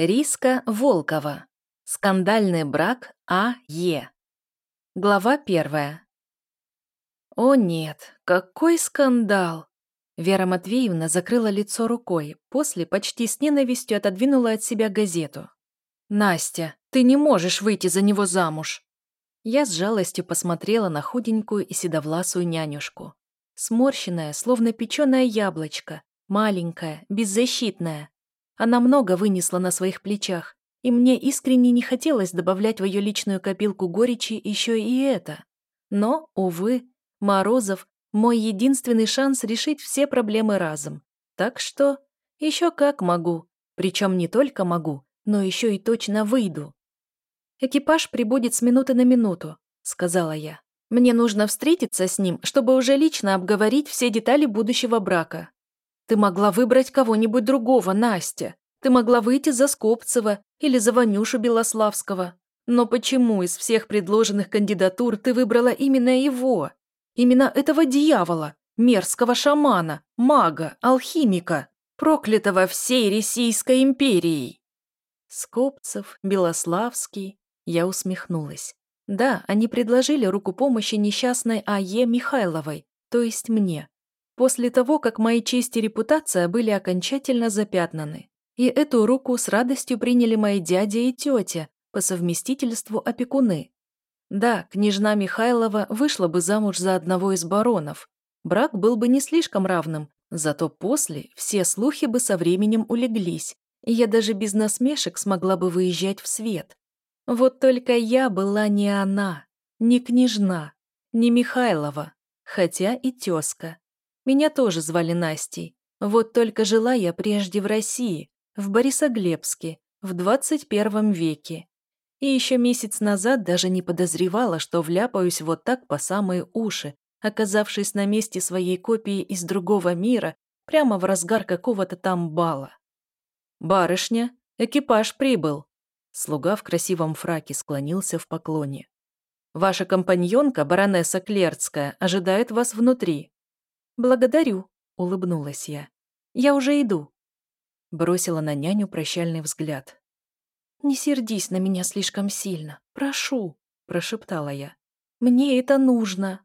Риска Волкова. Скандальный брак А.Е. Глава первая. О нет, какой скандал! Вера Матвеевна закрыла лицо рукой, после почти с ненавистью отодвинула от себя газету. «Настя, ты не можешь выйти за него замуж!» Я с жалостью посмотрела на худенькую и седовласую нянюшку. Сморщенная, словно печеное яблочко, маленькая, беззащитная, она много вынесла на своих плечах, и мне искренне не хотелось добавлять в ее личную копилку горечи еще и это. Но, увы, Морозов – мой единственный шанс решить все проблемы разом. Так что еще как могу. Причем не только могу, но еще и точно выйду. «Экипаж прибудет с минуты на минуту», – сказала я. «Мне нужно встретиться с ним, чтобы уже лично обговорить все детали будущего брака. Ты могла выбрать кого-нибудь другого, Настя. Ты могла выйти за Скопцева или за Ванюшу Белославского. Но почему из всех предложенных кандидатур ты выбрала именно его? Именно этого дьявола, мерзкого шамана, мага, алхимика, проклятого всей Российской империей? Скопцев, Белославский. Я усмехнулась. Да, они предложили руку помощи несчастной А.Е. Михайловой, то есть мне после того, как мои честь и репутация были окончательно запятнаны. И эту руку с радостью приняли мои дядя и тетя, по совместительству опекуны. Да, княжна Михайлова вышла бы замуж за одного из баронов. Брак был бы не слишком равным, зато после все слухи бы со временем улеглись, и я даже без насмешек смогла бы выезжать в свет. Вот только я была не она, не княжна, не Михайлова, хотя и тезка. Меня тоже звали Настей. Вот только жила я прежде в России, в Борисоглебске, в 21 веке. И еще месяц назад даже не подозревала, что вляпаюсь вот так по самые уши, оказавшись на месте своей копии из другого мира, прямо в разгар какого-то там бала. «Барышня, экипаж прибыл!» Слуга в красивом фраке склонился в поклоне. «Ваша компаньонка, баронесса Клерцкая, ожидает вас внутри. «Благодарю», — улыбнулась я. «Я уже иду». Бросила на няню прощальный взгляд. «Не сердись на меня слишком сильно, прошу», — прошептала я. «Мне это нужно».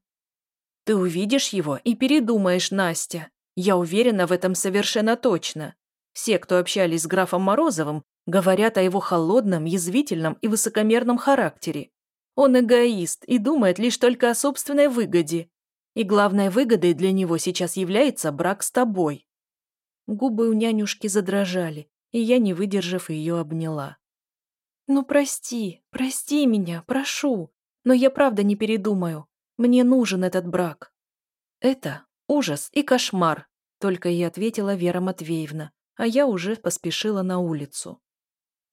«Ты увидишь его и передумаешь, Настя. Я уверена в этом совершенно точно. Все, кто общались с графом Морозовым, говорят о его холодном, язвительном и высокомерном характере. Он эгоист и думает лишь только о собственной выгоде. И главной выгодой для него сейчас является брак с тобой». Губы у нянюшки задрожали, и я, не выдержав, ее обняла. «Ну, прости, прости меня, прошу, но я правда не передумаю. Мне нужен этот брак». «Это ужас и кошмар», — только и ответила Вера Матвеевна, а я уже поспешила на улицу.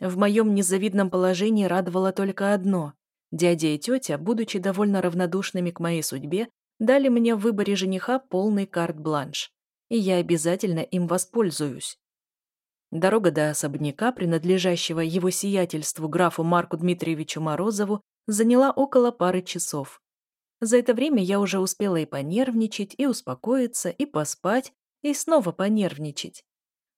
В моем незавидном положении радовало только одно. Дядя и тетя, будучи довольно равнодушными к моей судьбе, дали мне в выборе жениха полный карт-бланш, и я обязательно им воспользуюсь. Дорога до особняка, принадлежащего его сиятельству графу Марку Дмитриевичу Морозову, заняла около пары часов. За это время я уже успела и понервничать, и успокоиться, и поспать, и снова понервничать.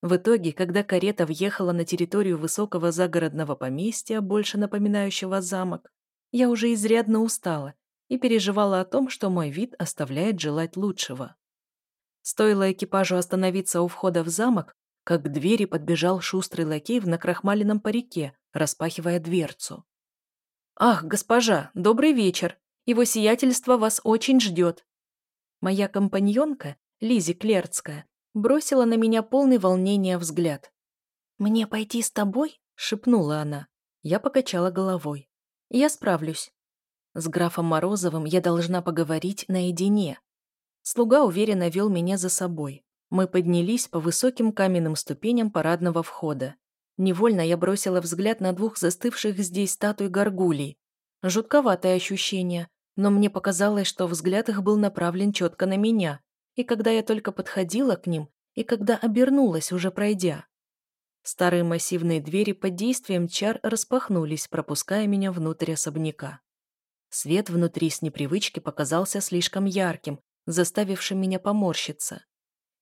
В итоге, когда карета въехала на территорию высокого загородного поместья, больше напоминающего замок, я уже изрядно устала и переживала о том, что мой вид оставляет желать лучшего. Стоило экипажу остановиться у входа в замок, как к двери подбежал шустрый лакей в накрахмаленном парике, распахивая дверцу. «Ах, госпожа, добрый вечер! Его сиятельство вас очень ждет!» Моя компаньонка, Лизи Клерцкая, бросила на меня полный волнения взгляд. «Мне пойти с тобой?» — шепнула она. Я покачала головой. «Я справлюсь. С графом Морозовым я должна поговорить наедине. Слуга уверенно вел меня за собой. Мы поднялись по высоким каменным ступеням парадного входа. Невольно я бросила взгляд на двух застывших здесь статуй горгулей. Жутковатое ощущение, но мне показалось, что взгляд их был направлен четко на меня, и когда я только подходила к ним, и когда обернулась, уже пройдя. Старые массивные двери под действием чар распахнулись, пропуская меня внутрь особняка. Свет внутри с непривычки показался слишком ярким, заставившим меня поморщиться.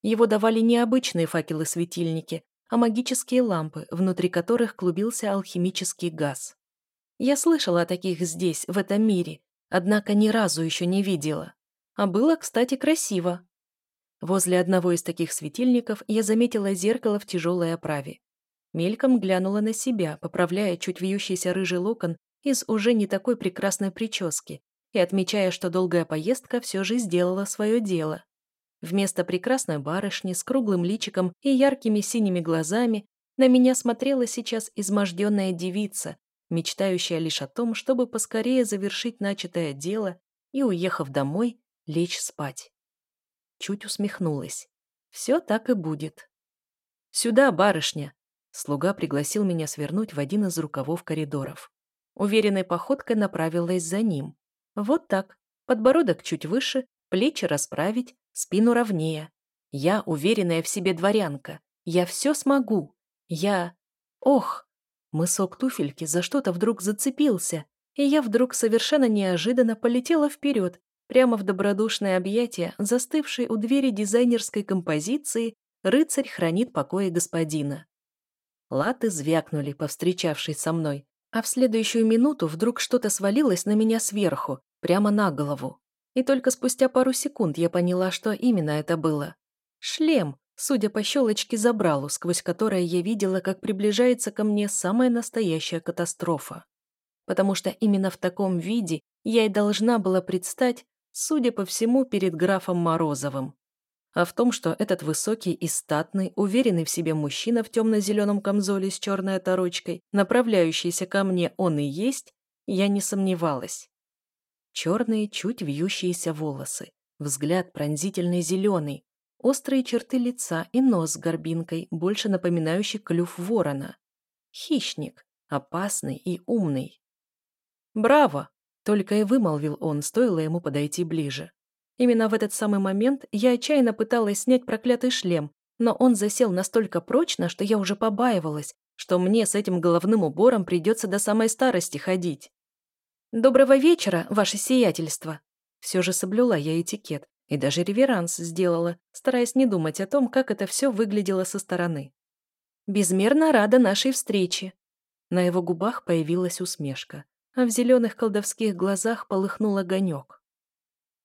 Его давали не обычные факелы-светильники, а магические лампы, внутри которых клубился алхимический газ. Я слышала о таких здесь, в этом мире, однако ни разу еще не видела. А было, кстати, красиво. Возле одного из таких светильников я заметила зеркало в тяжелой оправе. Мельком глянула на себя, поправляя чуть вьющийся рыжий локон из уже не такой прекрасной прически и отмечая, что долгая поездка все же сделала свое дело. Вместо прекрасной барышни с круглым личиком и яркими синими глазами на меня смотрела сейчас изможденная девица, мечтающая лишь о том, чтобы поскорее завершить начатое дело и, уехав домой, лечь спать. Чуть усмехнулась. Все так и будет. «Сюда, барышня!» Слуга пригласил меня свернуть в один из рукавов коридоров. Уверенной походкой направилась за ним. Вот так. Подбородок чуть выше, плечи расправить, спину ровнее. Я уверенная в себе дворянка. Я все смогу. Я... Ох! Мысок туфельки за что-то вдруг зацепился, и я вдруг совершенно неожиданно полетела вперед, прямо в добродушное объятие, застывшей у двери дизайнерской композиции «Рыцарь хранит покои господина». Латы звякнули, повстречавшись со мной, а в следующую минуту вдруг что-то свалилось на меня сверху, прямо на голову. И только спустя пару секунд я поняла, что именно это было. Шлем, судя по щелочке забралу, сквозь которое я видела, как приближается ко мне самая настоящая катастрофа. Потому что именно в таком виде я и должна была предстать, судя по всему, перед графом Морозовым. А в том, что этот высокий и статный, уверенный в себе мужчина в темно-зеленом камзоле с черной оторочкой, направляющийся ко мне он и есть, я не сомневалась. Черные, чуть вьющиеся волосы, взгляд пронзительный зеленый, острые черты лица и нос с горбинкой, больше напоминающий клюв ворона. Хищник, опасный и умный. «Браво!» — только и вымолвил он, стоило ему подойти ближе. Именно в этот самый момент я отчаянно пыталась снять проклятый шлем, но он засел настолько прочно, что я уже побаивалась, что мне с этим головным убором придется до самой старости ходить. «Доброго вечера, ваше сиятельство!» Все же соблюла я этикет и даже реверанс сделала, стараясь не думать о том, как это все выглядело со стороны. «Безмерно рада нашей встрече!» На его губах появилась усмешка, а в зеленых колдовских глазах полыхнул огонек.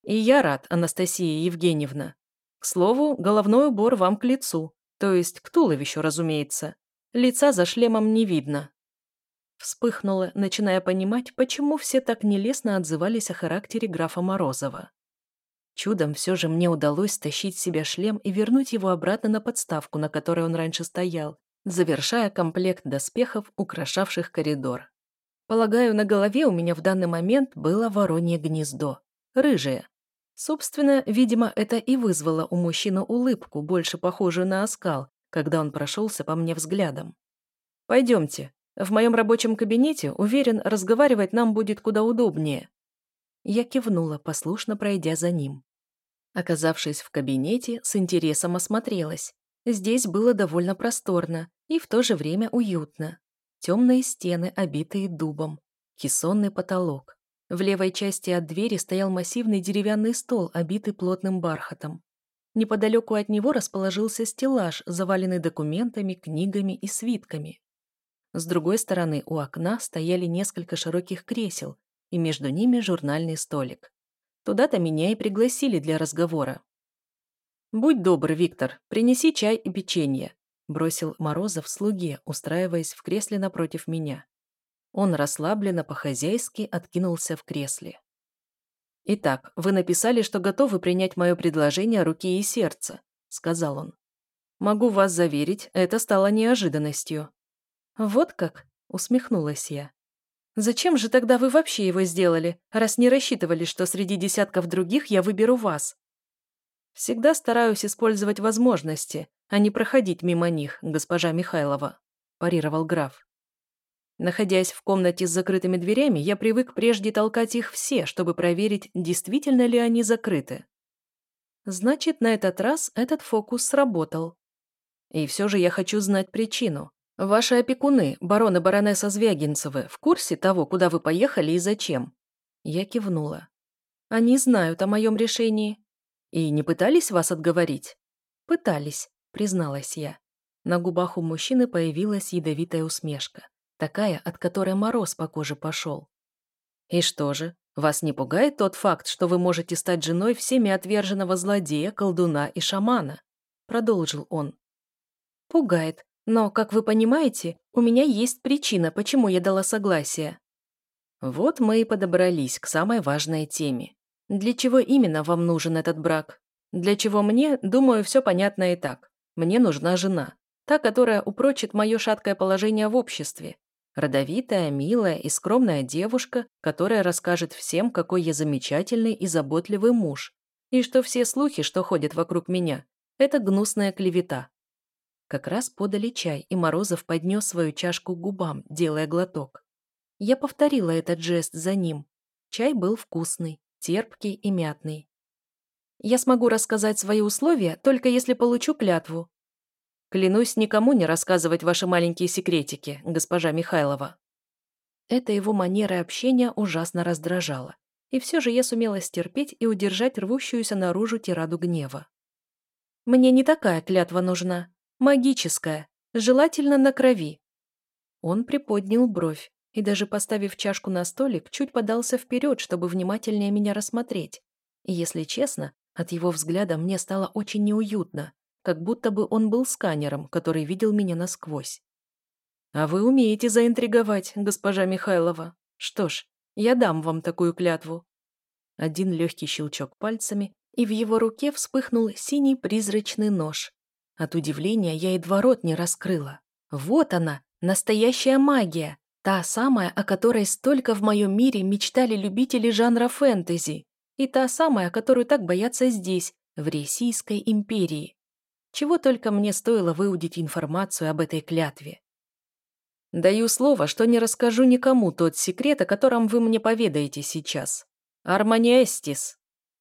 «И я рад, Анастасия Евгеньевна. К слову, головной убор вам к лицу, то есть к туловищу, разумеется. Лица за шлемом не видно». Вспыхнула, начиная понимать, почему все так нелестно отзывались о характере графа Морозова. Чудом все же мне удалось стащить с себя шлем и вернуть его обратно на подставку, на которой он раньше стоял, завершая комплект доспехов, украшавших коридор. Полагаю, на голове у меня в данный момент было воронье гнездо. Рыжее. Собственно, видимо, это и вызвало у мужчины улыбку, больше похожую на оскал, когда он прошелся по мне взглядом. «Пойдемте», в моем рабочем кабинете, уверен, разговаривать нам будет куда удобнее». Я кивнула, послушно пройдя за ним. Оказавшись в кабинете, с интересом осмотрелась. Здесь было довольно просторно и в то же время уютно. Темные стены, обитые дубом. Кессонный потолок. В левой части от двери стоял массивный деревянный стол, обитый плотным бархатом. Неподалеку от него расположился стеллаж, заваленный документами, книгами и свитками. С другой стороны у окна стояли несколько широких кресел, и между ними журнальный столик. Туда-то меня и пригласили для разговора. «Будь добр, Виктор, принеси чай и печенье», бросил Морозов слуге, устраиваясь в кресле напротив меня. Он расслабленно по-хозяйски откинулся в кресле. «Итак, вы написали, что готовы принять мое предложение руки и сердца», сказал он. «Могу вас заверить, это стало неожиданностью. «Вот как?» — усмехнулась я. «Зачем же тогда вы вообще его сделали, раз не рассчитывали, что среди десятков других я выберу вас?» «Всегда стараюсь использовать возможности, а не проходить мимо них, госпожа Михайлова», – парировал граф. Находясь в комнате с закрытыми дверями, я привык прежде толкать их все, чтобы проверить, действительно ли они закрыты. Значит, на этот раз этот фокус сработал. И все же я хочу знать причину. «Ваши опекуны, барон и баронесса Звягинцевы, в курсе того, куда вы поехали и зачем?» Я кивнула. «Они знают о моем решении. И не пытались вас отговорить?» «Пытались», — призналась я. На губах у мужчины появилась ядовитая усмешка, такая, от которой мороз по коже пошел. «И что же, вас не пугает тот факт, что вы можете стать женой всеми отверженного злодея, колдуна и шамана?» Продолжил он. «Пугает, но, как вы понимаете, у меня есть причина, почему я дала согласие». Вот мы и подобрались к самой важной теме. Для чего именно вам нужен этот брак? Для чего мне, думаю, все понятно и так. Мне нужна жена. Та, которая упрочит мое шаткое положение в обществе. Родовитая, милая и скромная девушка, которая расскажет всем, какой я замечательный и заботливый муж. И что все слухи, что ходят вокруг меня, это гнусная клевета. Как раз подали чай, и Морозов поднес свою чашку к губам, делая глоток. Я повторила этот жест за ним. Чай был вкусный, терпкий и мятный. Я смогу рассказать свои условия, только если получу клятву. Клянусь никому не рассказывать ваши маленькие секретики, госпожа Михайлова. Эта его манера общения ужасно раздражала. И все же я сумела стерпеть и удержать рвущуюся наружу тираду гнева. Мне не такая клятва нужна. Магическая. Желательно на крови. Он приподнял бровь и даже поставив чашку на столик, чуть подался вперед, чтобы внимательнее меня рассмотреть. И, если честно, от его взгляда мне стало очень неуютно, как будто бы он был сканером, который видел меня насквозь. «А вы умеете заинтриговать, госпожа Михайлова. Что ж, я дам вам такую клятву». Один легкий щелчок пальцами, и в его руке вспыхнул синий призрачный нож. От удивления я едва рот не раскрыла. Вот она, настоящая магия, Та самая, о которой столько в моем мире мечтали любители жанра фэнтези. И та самая, которую так боятся здесь, в Российской империи. Чего только мне стоило выудить информацию об этой клятве. Даю слово, что не расскажу никому тот секрет, о котором вы мне поведаете сейчас. Арманиэстис.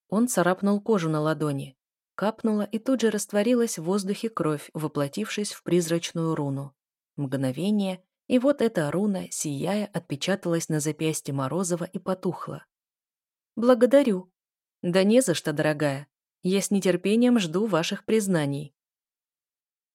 Он царапнул кожу на ладони. Капнула и тут же растворилась в воздухе кровь, воплотившись в призрачную руну. Мгновение, и вот эта руна, сияя, отпечаталась на запястье Морозова и потухла. «Благодарю». «Да не за что, дорогая. Я с нетерпением жду ваших признаний».